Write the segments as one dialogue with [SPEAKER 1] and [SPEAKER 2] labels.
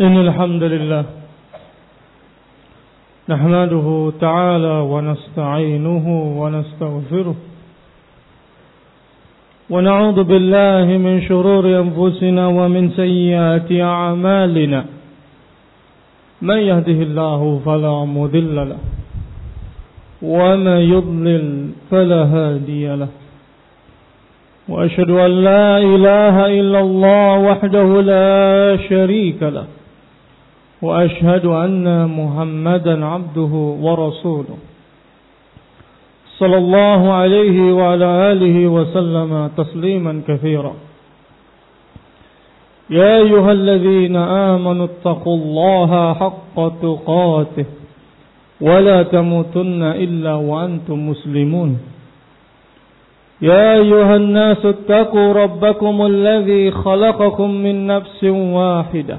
[SPEAKER 1] إن الحمد لله نحمده تعالى ونستعينه ونستغفره ونعوذ بالله من شرور أنفسنا ومن سيئات أعمالنا من يهده الله فلا مذل له ومن يضلل فلا هادي له وأشهد أن لا إله إلا الله وحده لا شريك له وأشهد أن محمدا عبده ورسوله. صلى الله عليه وعلى آله وسلم تسليما كثيرا. يا أيها الذين آمنوا اتقوا الله حق تقاته ولا تموتن إلا وأنتم مسلمون. يا أيها الناس اتقوا ربكم الذي خلقكم من نفس واحدة.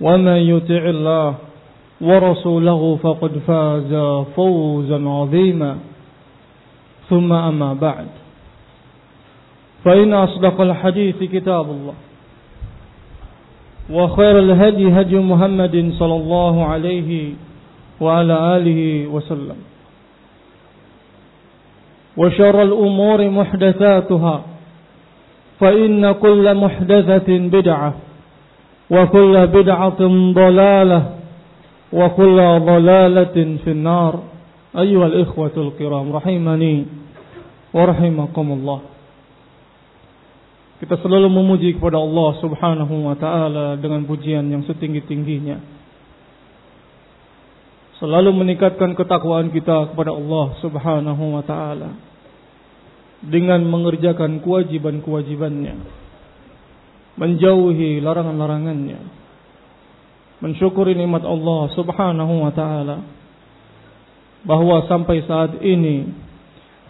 [SPEAKER 1] ومن يطع الله ورسوله فقد فاز فوزا عظيما. ثم أما بعد. فإن أصدق الحديث كتاب الله وخير الهدي هدي محمد صلى الله عليه وعلى آله وسلم. وشر الأمور محدثاتها فإن كل محدثة بدعة. وكل بدعة ضلالة وكل ضلالة في النار أيها الإخوة الكرام رحمني ورحمكم الله Kita selalu memuji kepada Allah Subhanahu wa taala dengan pujian yang setinggi-tingginya. selalu meningkatkan ketakwaan kita kepada Allah Subhanahu wa taala dengan mengerjakan kewajiban-kewajibannya menjauhi larangan-larangannya mensyukuri nikmat Allah Subhanahu wa taala bahwa sampai saat ini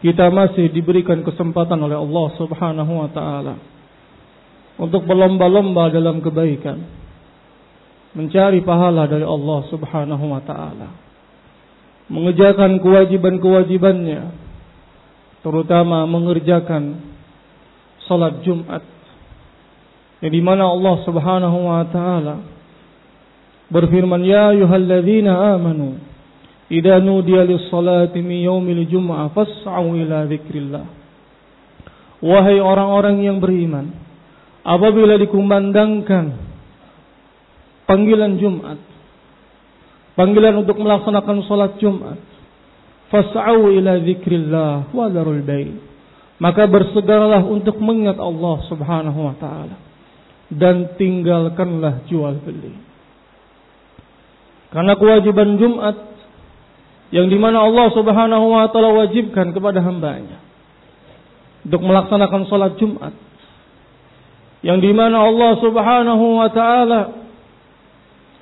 [SPEAKER 1] kita masih diberikan kesempatan oleh Allah Subhanahu wa taala untuk berlomba-lomba dalam kebaikan mencari pahala dari Allah Subhanahu wa taala. Mengerjakan kewajiban-kewajibannya terutama mengerjakan salat Jumat yang di mana Allah Subhanahu wa taala berfirman ya ayyuhalladzina amanu idza nudiya lis-salati min yaumil jum'ah fas'au ila dzikrillah wahai orang-orang yang beriman apabila dikumandangkan panggilan Jumat. Panggilan untuk melaksanakan sholat Jumat. Fas'au ila zikrillah wa darul bay. Maka bersegeralah untuk mengingat Allah Subhanahu wa taala dan tinggalkanlah jual beli. Karena kewajiban Jumat yang di mana Allah Subhanahu wa taala wajibkan kepada hambanya untuk melaksanakan sholat Jumat yang di mana Allah Subhanahu wa taala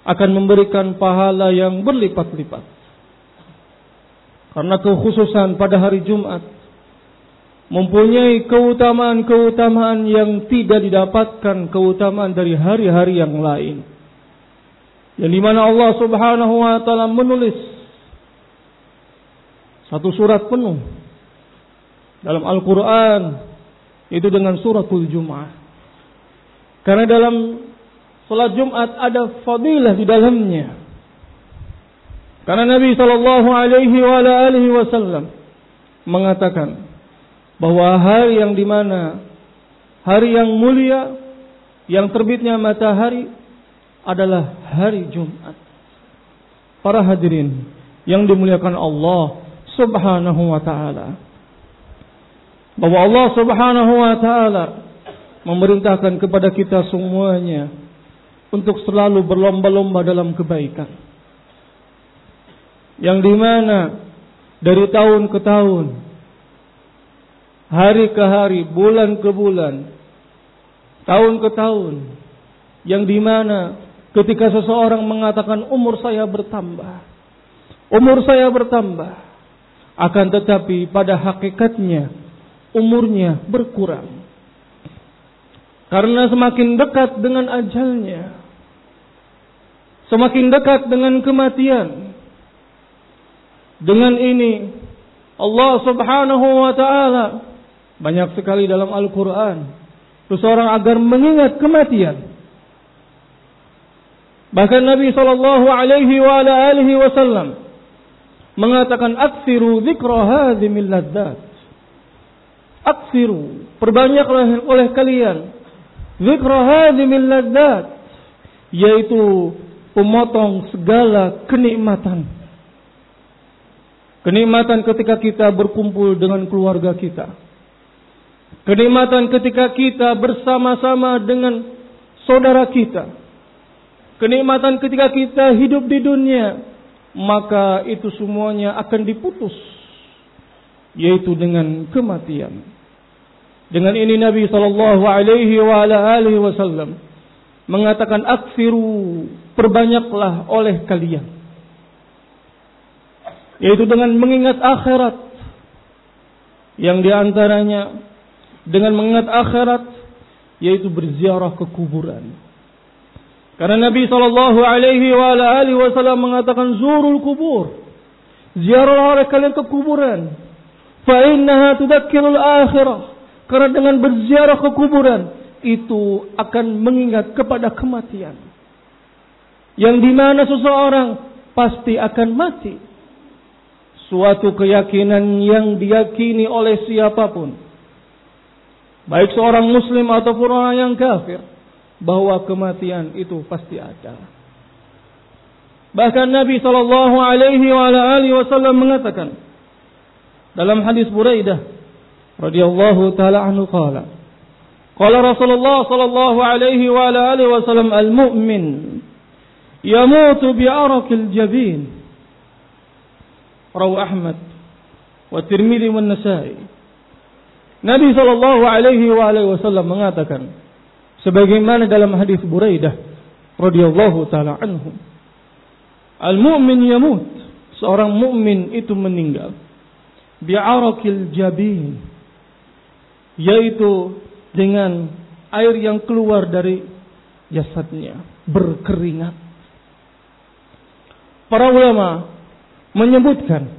[SPEAKER 1] akan memberikan pahala yang berlipat-lipat. Karena kekhususan pada hari Jumat mempunyai keutamaan-keutamaan yang tidak didapatkan keutamaan dari hari-hari yang lain. Yang di mana Allah subhanahu wa ta'ala menulis satu surat penuh dalam Al-Quran itu dengan suratul Jum'ah. Karena dalam Salat Jumat ada fadilah di dalamnya. Karena Nabi Shallallahu Alaihi Wasallam mengatakan bahwa hari yang di mana hari yang mulia yang terbitnya matahari adalah hari Jumat. Para hadirin yang dimuliakan Allah Subhanahu wa taala. Bahwa Allah Subhanahu wa taala memerintahkan kepada kita semuanya untuk selalu berlomba-lomba dalam kebaikan. Yang di mana dari tahun ke tahun, hari ke hari, bulan ke bulan, tahun ke tahun, yang di mana ketika seseorang mengatakan umur saya bertambah. Umur saya bertambah. Akan tetapi pada hakikatnya umurnya berkurang. Karena semakin dekat dengan ajalnya. Semakin dekat dengan kematian. Dengan ini Allah subhanahu wa ta'ala banyak sekali dalam Al-Quran. Seseorang agar mengingat kematian. Bahkan Nabi sallallahu alaihi wa alihi wasallam mengatakan aksiru dzikra hadzimil ladzat. Aksiru, perbanyaklah oleh kalian dzikra hadzimil ladzat yaitu pemotong segala kenikmatan. Kenikmatan ketika kita berkumpul dengan keluarga kita. Kenikmatan ketika kita bersama-sama dengan saudara kita kenikmatan ketika kita hidup di dunia, maka itu semuanya akan diputus, yaitu dengan kematian. Dengan ini Nabi Shallallahu Alaihi Wasallam mengatakan aksiru perbanyaklah oleh kalian, yaitu dengan mengingat akhirat yang di antaranya dengan mengingat akhirat yaitu berziarah ke kuburan karena Nabi Shallallahu Alaihi Wasallam mengatakan zurul kubur, ziarah oleh kalian ke kuburan. Fa'innaha tudakkirul akhirah. Karena dengan berziarah ke kuburan itu akan mengingat kepada kematian. Yang di mana seseorang pasti akan mati. Suatu keyakinan yang diyakini oleh siapa pun. Baik seorang muslim ataupun orang yang kafir bahwa kematian itu pasti ada. Bahkan Nabi Shallallahu Alaihi Wasallam mengatakan dalam hadis Buraidah radhiyallahu taala anhu qala qala Rasulullah sallallahu alaihi wa alihi wasallam al-mu'min yamutu bi arakil jabin rawu Ahmad wa Tirmidzi wa Nasa'i Nabi sallallahu alaihi wasallam mengatakan sebagaimana dalam hadis Buraidah radhiyallahu taala anhu al-mu'min yamut. Seorang mukmin itu meninggal bi'arakil jabin yaitu dengan air yang keluar dari jasadnya berkeringat. Para ulama menyebutkan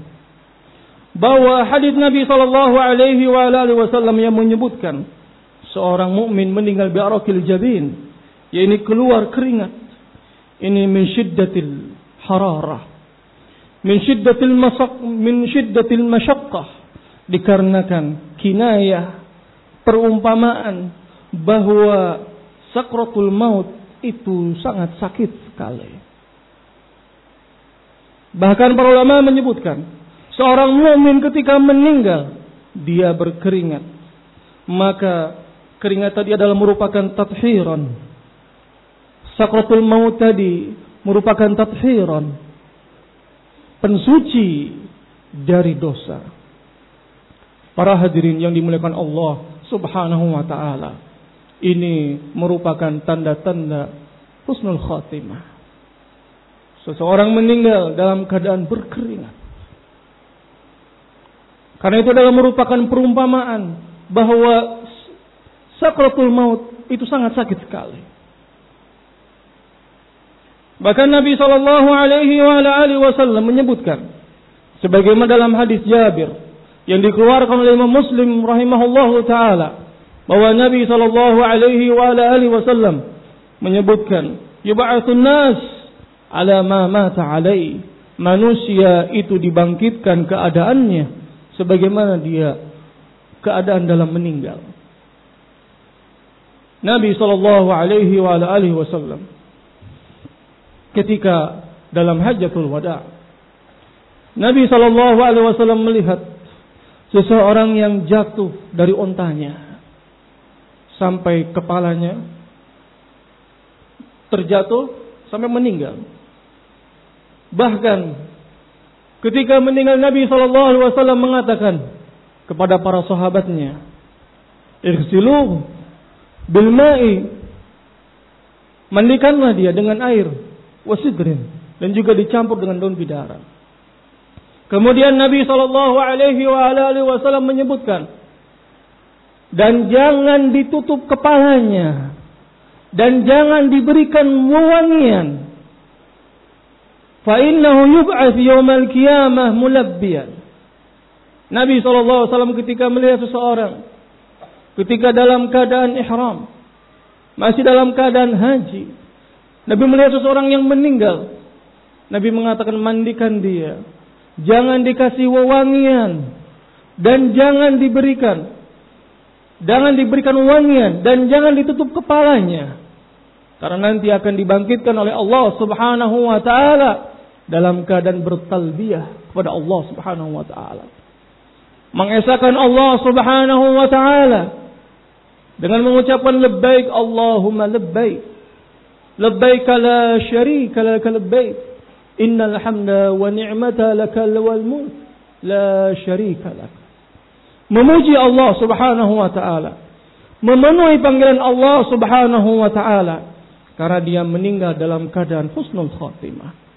[SPEAKER 1] bahwa hadis Nabi sallallahu alaihi wasallam yang menyebutkan seorang mukmin meninggal bi'arakil jabin yaitu keluar keringat. Ini min syiddatil hararah min syiddatil masak min syiddatil masyaqqah dikarenakan kinayah perumpamaan bahwa sakratul maut itu sangat sakit sekali. Bahkan para ulama menyebutkan seorang mukmin ketika meninggal dia berkeringat maka Keringat tadi adalah merupakan tathiran. Sakratul maut tadi merupakan tathiran. Pensuci dari dosa. Para hadirin yang dimuliakan Allah subhanahu wa ta'ala. Ini merupakan tanda-tanda husnul khatimah. Seseorang meninggal dalam keadaan berkeringat. Karena itu adalah merupakan perumpamaan bahwa Sakratul maut itu sangat sakit sekali. Bahkan Nabi Shallallahu Alaihi Wasallam menyebutkan, sebagaimana dalam hadis Jabir yang dikeluarkan oleh Imam Muslim rahimahullahu taala, bahwa Nabi Shallallahu Alaihi Wasallam menyebutkan, "Yub'atsun nas ala ma mata alai." Manusia itu dibangkitkan keadaannya sebagaimana dia keadaan dalam meninggal. Nabi Shallallahu Alaihi Wasallam ketika dalam hajatul wada Nabi Shallallahu Alaihi Wasallam melihat seseorang yang jatuh dari ontanya sampai kepalanya terjatuh sampai meninggal. Bahkan ketika meninggal Nabi Shallallahu Alaihi Wasallam mengatakan kepada para sahabatnya, "Irsiluh bilma'i Mandikanlah dia dengan air wasidrin dan juga dicampur dengan daun bidara. Kemudian Nabi Shallallahu Alaihi Wasallam menyebutkan dan jangan ditutup kepalanya dan jangan diberikan wewangian. Fa innahu yub'ats yaumal qiyamah mulabbiyan. Nabi SAW ketika melihat seseorang ketika dalam keadaan ihram masih dalam keadaan haji Nabi melihat seseorang yang meninggal. Nabi mengatakan mandikan dia. Jangan dikasih wewangian dan jangan diberikan. Jangan diberikan wangian dan jangan ditutup kepalanya. Karena nanti akan dibangkitkan oleh Allah Subhanahu wa taala dalam keadaan bertalbiyah kepada Allah Subhanahu wa taala. Mengesahkan Allah Subhanahu wa taala dengan mengucapkan labbaik Allahumma labbaik. Labbaik la syarika lak labbaik. Innal hamda wa ni'mata lakal wal mulk la syarika lak. Memuji Allah Subhanahu wa taala. Memenuhi panggilan Allah Subhanahu wa taala karena dia meninggal dalam keadaan husnul khatimah.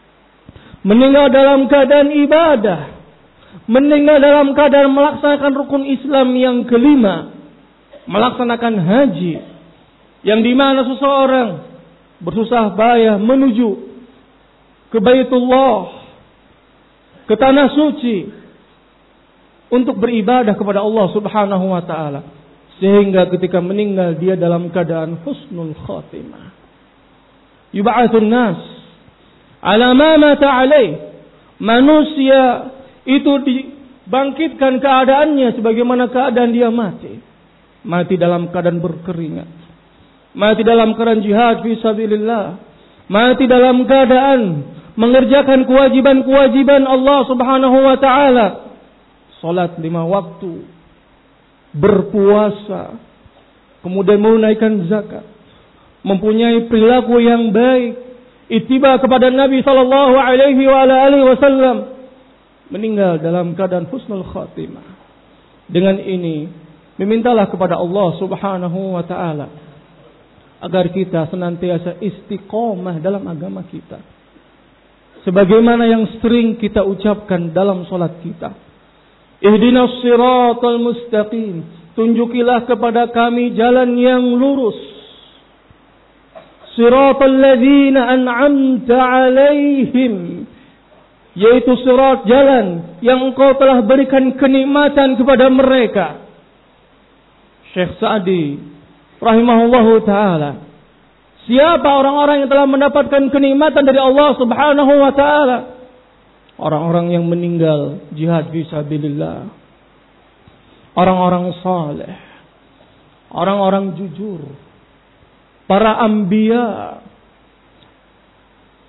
[SPEAKER 1] Meninggal dalam keadaan ibadah. Meninggal dalam keadaan melaksanakan rukun Islam yang kelima. Melaksanakan haji. Yang di mana seseorang bersusah payah menuju ke Baitullah. Ke tanah suci. Untuk beribadah kepada Allah subhanahu wa ta'ala. Sehingga ketika meninggal dia dalam keadaan husnul khatimah yub'atsun nas ala ma mata alaih. Manusia itu dibangkitkan keadaannya sebagaimana keadaan dia mati. Mati dalam keadaan berkeringat. Mati dalam keadaan jihad fi sabilillah. Mati dalam keadaan mengerjakan kewajiban-kewajiban Allah Subhanahu wa taala. Salat lima waktu, berpuasa, kemudian menunaikan zakat, mempunyai perilaku yang baik, ittiba kepada Nabi sallallahu alaihi wasallam, meninggal dalam keadaan husnul khatimah. Dengan ini, memintalah kepada Allah Subhanahu wa taala agar kita senantiasa istiqomah dalam agama kita. Sebagaimana yang sering kita ucapkan dalam solat kita. Ihdinas siratal mustaqim. Tunjukilah kepada kami jalan yang lurus siratal ladzina an'amta alaihim. Yaitu sirat jalan yang engkau telah berikan kenikmatan kepada mereka. Syekh Sa'di rahimahullahu taala. Siapa orang-orang yang telah mendapatkan kenikmatan dari Allah Subhanahu wa taala? Orang-orang yang meninggal jihad fisabilillah orang-orang saleh. Orang-orang jujur para ambia.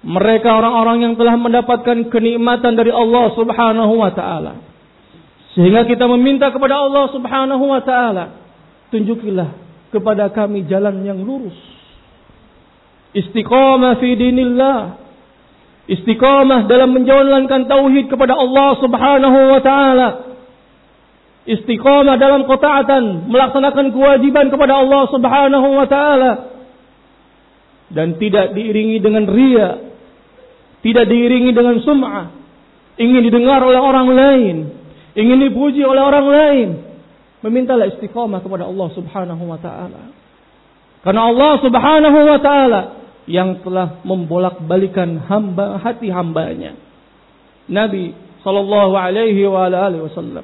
[SPEAKER 1] Mereka orang-orang yang telah mendapatkan kenikmatan dari Allah Subhanahu wa taala. Sehingga kita meminta kepada Allah Subhanahu wa taala, tunjukilah kepada kami jalan yang lurus. Istiqamah fi dinillah. Dalam menjalankan tauhid kepada Allah Subhanahu wa taala. Istiqamah dalam ketaatan, melaksanakan kewajiban kepada Allah Subhanahu wa taala dan tidak diiringi dengan ria, tidak diiringi dengan sum'ah, ingin didengar oleh orang lain, ingin dipuji oleh orang lain, memintalah istiqamah kepada Allah Subhanahu wa taala. Karena Allah Subhanahu wa taala yang telah membolak-balikan hamba hati hambanya. Nabi sallallahu alaihi wa alihi wasallam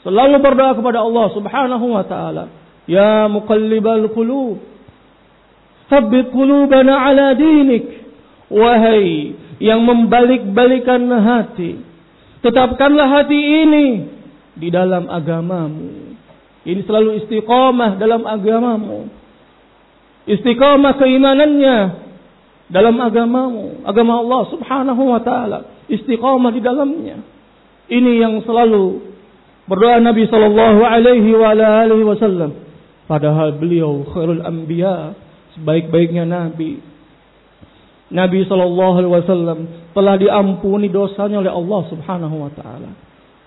[SPEAKER 1] selalu berdoa kepada Allah Subhanahu wa taala, "Ya muqallibal qulub, Thabbit qulubana ala dinik. Wahai yang membalik-balikan hati. Tetapkanlah hati ini di dalam agamamu. Ini selalu istiqamah dalam agamamu. Istiqamah keimanannya dalam agamamu. Agama Allah subhanahu wa ta'ala. Istiqamah di dalamnya. Ini yang selalu berdoa Nabi sallallahu alaihi wa alihi wasallam. Padahal beliau khairul anbiya sebaik-baiknya Nabi. Nabi Shallallahu Alaihi Wasallam telah diampuni dosanya oleh Allah Subhanahu Wa Taala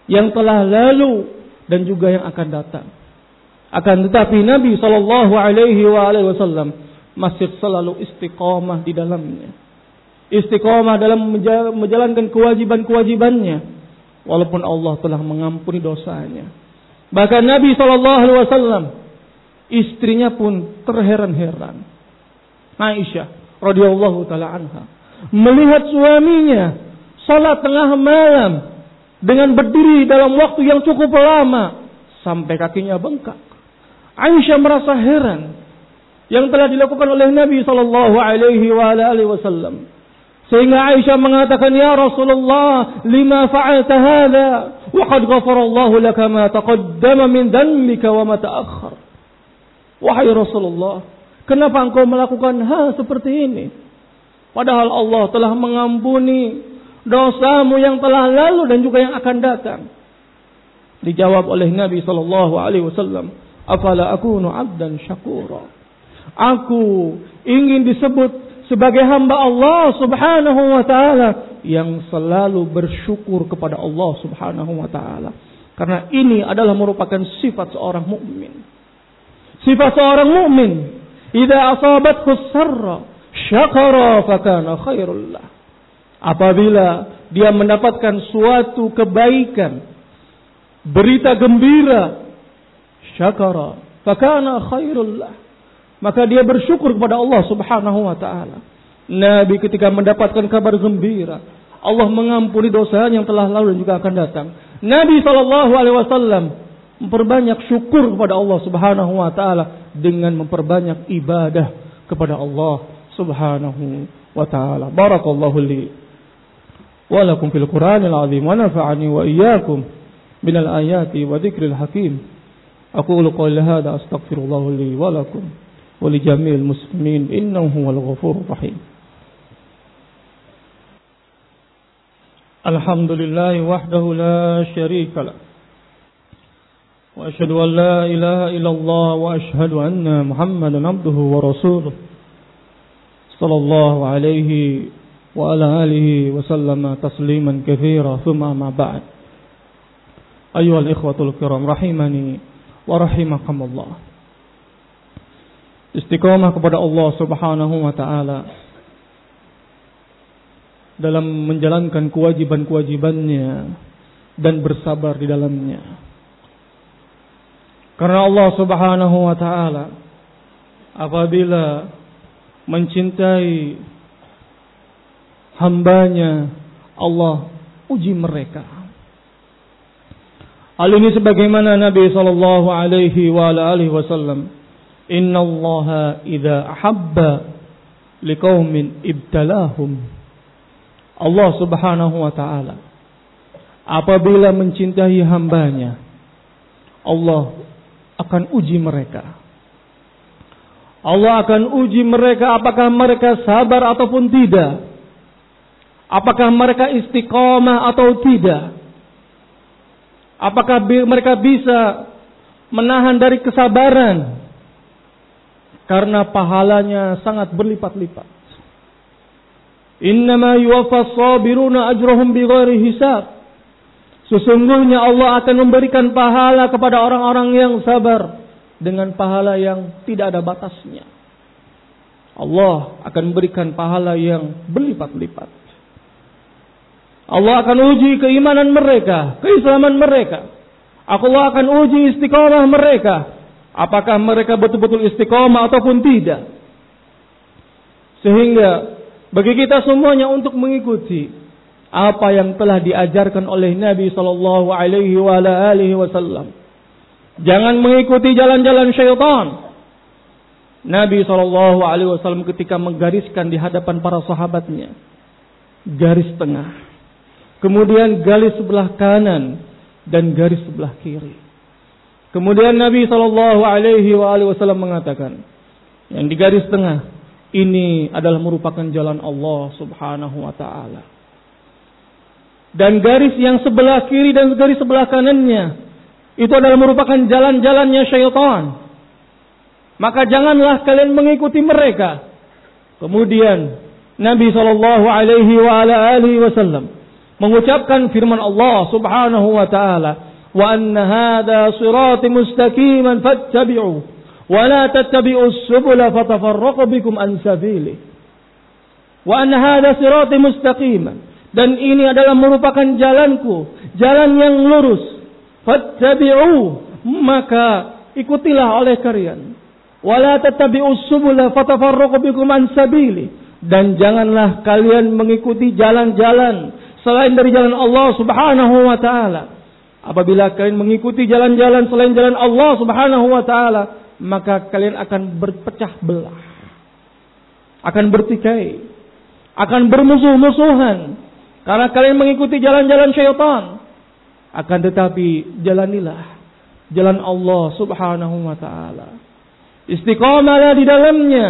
[SPEAKER 1] yang telah lalu dan juga yang akan datang. Akan tetapi Nabi Shallallahu Alaihi Wasallam masih selalu istiqomah di dalamnya. Istiqomah dalam menjalankan kewajiban-kewajibannya. Walaupun Allah telah mengampuni dosanya. Bahkan Nabi SAW, istrinya pun terheran-heran. Aisyah radhiyallahu taala anha melihat suaminya salat tengah malam dengan berdiri dalam waktu yang cukup lama sampai kakinya bengkak. Aisyah merasa heran yang telah dilakukan oleh Nabi sallallahu alaihi wasallam. Sehingga Aisyah mengatakan, "Ya Rasulullah, lima fa'alta hadha? Wa qad ghafara Allah laka ma taqaddama min dhanbika wa ma ta'akhkhar." Wahai Rasulullah, kenapa engkau melakukan hal seperti ini? Padahal Allah telah mengampuni dosamu yang telah lalu dan juga yang akan datang. Dijawab oleh Nabi sallallahu alaihi wasallam, "Afala akunu 'abdan syakura?" Aku ingin disebut sebagai hamba Allah Subhanahu wa taala yang selalu bersyukur kepada Allah Subhanahu wa taala. Karena ini adalah merupakan sifat seorang mukmin. Sifat seorang mukmin, idza asabathu sarra syakara fakana khairul lah. Apabila dia mendapatkan suatu kebaikan, berita gembira, syakara fakana khairul lah maka dia bersyukur kepada Allah Subhanahu wa taala. Nabi ketika mendapatkan kabar gembira, Allah mengampuni dosa yang telah lalu dan juga akan datang. Nabi sallallahu alaihi wasallam memperbanyak syukur kepada Allah Subhanahu wa taala dengan memperbanyak ibadah kepada Allah Subhanahu wa taala. Barakallahu li wa lakum fil Qur'anil azim wa nafa'ani wa iyyakum minal ayati wa dzikril hakim. Aqulu qawli hadha astaghfirullah li wa lakum. ولجميع المسلمين إنه هو الغفور الرحيم الحمد لله وحده لا شريك له وأشهد أن لا إله إلا الله وأشهد أن محمدا عبده ورسوله صلى الله عليه وعلى آله وسلم تسليما كثيرا ثم ما بعد أيها الإخوة الكرام رحمني ورحمكم الله istiqomah kepada Allah Subhanahu wa taala dalam menjalankan kewajiban-kewajibannya dan bersabar di dalamnya. Karena Allah Subhanahu wa taala apabila mencintai hambanya Allah uji mereka. Hal ini sebagaimana Nabi sallallahu alaihi wa alihi wasallam Inna Allah idza ahabba liqaumin ibtalahum. Allah Subhanahu wa taala apabila mencintai hambanya Allah akan uji mereka. Allah akan uji mereka apakah mereka sabar ataupun tidak. Apakah mereka istiqomah atau tidak. Apakah mereka bisa menahan dari kesabaran karena pahalanya sangat berlipat-lipat. Innama yuwaffas sabiruna ajrahum bighairi hisab. Sesungguhnya Allah akan memberikan pahala kepada orang-orang yang sabar dengan pahala yang tidak ada batasnya. Allah akan memberikan pahala yang berlipat-lipat. Allah akan uji keimanan mereka, keislaman mereka. Allah akan uji istiqamah mereka, Apakah mereka betul-betul istiqomah ataupun tidak? Sehingga bagi kita semuanya untuk mengikuti apa yang telah diajarkan oleh Nabi Shallallahu Alaihi Wasallam. Jangan mengikuti jalan-jalan syaitan. Nabi Shallallahu Alaihi Wasallam ketika menggariskan di hadapan para sahabatnya garis tengah, kemudian garis sebelah kanan dan garis sebelah kiri. Kemudian Nabi Shallallahu Alaihi Wasallam mengatakan, yang di garis tengah ini adalah merupakan jalan Allah Subhanahu Wa Taala. Dan garis yang sebelah kiri dan garis sebelah kanannya itu adalah merupakan jalan-jalannya syaitan. Maka janganlah kalian mengikuti mereka. Kemudian Nabi Shallallahu Alaihi Wasallam mengucapkan firman Allah Subhanahu Wa Taala wa anna hadha sirati mustaqiman fattabi'u ولا تتبعوا السبل فتفرق بكم عن سبيله وأن هذا صراطي مستقيما dan ini adalah merupakan jalanku jalan yang lurus fattabi'u maka ikutilah oleh kalian wala tattabi'us subula fatafarraqu bikum an sabili dan janganlah kalian mengikuti jalan-jalan selain dari jalan Allah Subhanahu wa taala. Apabila kalian mengikuti jalan-jalan selain jalan Allah Subhanahu wa taala, maka kalian akan berpecah belah. Akan bertikai. Akan bermusuh-musuhan. Karena kalian mengikuti jalan-jalan syaitan. Akan tetapi jalanilah jalan Allah Subhanahu wa taala. Istiqamalah di dalamnya.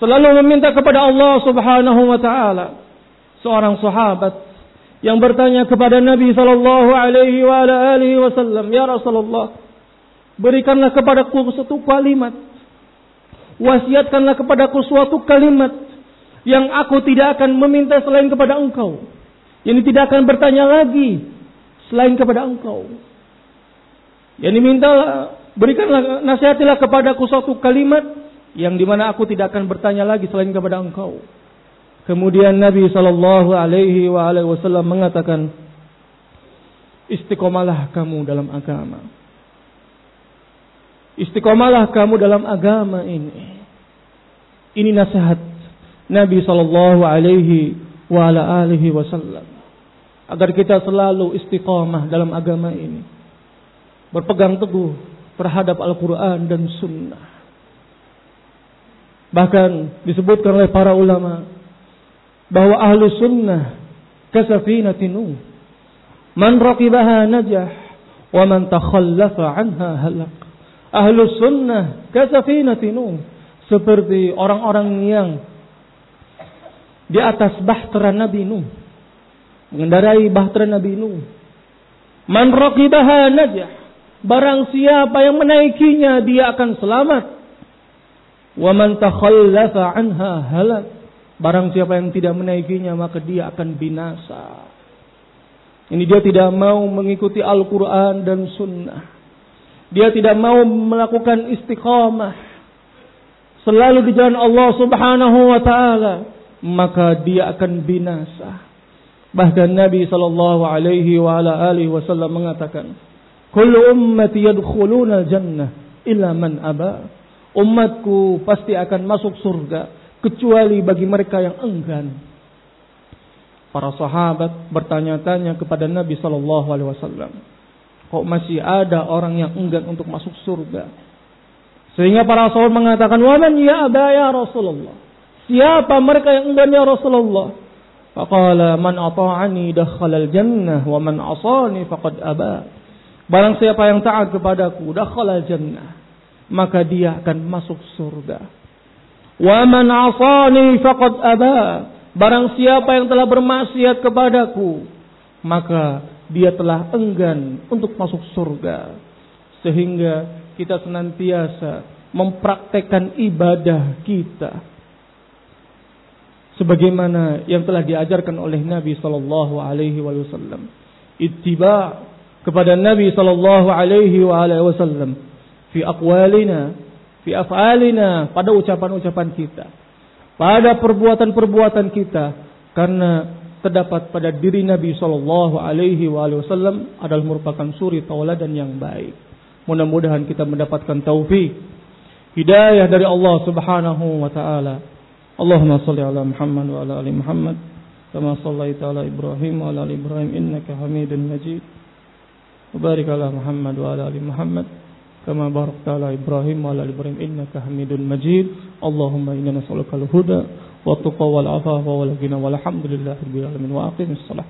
[SPEAKER 1] Selalu meminta kepada Allah Subhanahu wa taala. Seorang sahabat yang bertanya kepada Nabi sallallahu alaihi wa alihi wasallam, "Ya Rasulullah, berikanlah kepadaku satu kalimat. Wasiatkanlah kepadaku suatu kalimat yang aku tidak akan meminta selain kepada Engkau. Yang tidak akan bertanya lagi selain kepada Engkau." Yang diminta berikanlah nasihatilah kepadaku suatu kalimat yang di mana aku tidak akan bertanya lagi selain kepada Engkau. Kemudian Nabi Shallallahu Alaihi Wasallam mengatakan, istiqomalah kamu dalam agama. Istiqomalah kamu dalam agama ini. Ini nasihat Nabi Shallallahu Alaihi Wasallam agar kita selalu istiqomah dalam agama ini, berpegang teguh terhadap Al-Quran dan Sunnah. Bahkan disebutkan oleh para ulama bahwa ahlu sunnah kasafinatin Nuh. Man raqibaha najah wa man takhallafa anha halak. Ahlu sunnah kasafinatin Nuh. Seperti orang-orang yang di atas bahtera Nabi Nuh. Mengendarai bahtera Nabi Nuh. Man raqibaha najah. Barang siapa yang menaikinya dia akan selamat. Wa man takhallafa anha halak Barang siapa yang tidak menaikinya maka dia akan binasa. Ini dia tidak mau mengikuti Al-Quran dan Sunnah. Dia tidak mau melakukan istiqamah. Selalu di jalan Allah subhanahu wa ta'ala. Maka dia akan binasa. Bahkan Nabi sallallahu alaihi wa ala alihi wasallam mengatakan, "Kullu ummati yadkhuluna al-jannah illa man aba." Umatku pasti akan masuk surga kecuali bagi mereka yang enggan. Para sahabat bertanya-tanya kepada Nabi Shallallahu Alaihi Wasallam, kok masih ada orang yang enggan untuk masuk surga? Sehingga para sahabat mengatakan, Waman ya aba ya Rasulullah. Siapa mereka yang enggan ya Rasulullah? Faqala man ata'ani dakhala al-jannah wa man asani faqad aba. Barang siapa yang taat kepadaku dakhala al-jannah, maka dia akan masuk surga. Wa man asani faqad aba. Barang siapa yang telah bermaksiat kepadaku, maka dia telah enggan untuk masuk surga. Sehingga kita senantiasa mempraktekkan ibadah kita sebagaimana yang telah diajarkan oleh Nabi sallallahu alaihi wasallam. Ittiba kepada Nabi sallallahu alaihi wasallam fi aqwalina fi af'alina pada ucapan-ucapan kita pada perbuatan-perbuatan kita karena terdapat pada diri Nabi sallallahu alaihi wasallam adalah merupakan suri tauladan yang baik. Mudah-mudahan kita mendapatkan taufik hidayah dari Allah Subhanahu wa taala. Allahumma salli ala Muhammad wa ala ali Muhammad kama sallaita ala Ibrahim wa ala ali Ibrahim innaka Hamidun Majid. Wa barik ala Muhammad wa ala ali Muhammad كما باركت على إبراهيم وعلى إبراهيم إنك حميد مجيد اللهم إنا نسألك الهدى والتقى والعفاف والغنى والحمد لله رب العالمين وأقم الصلاة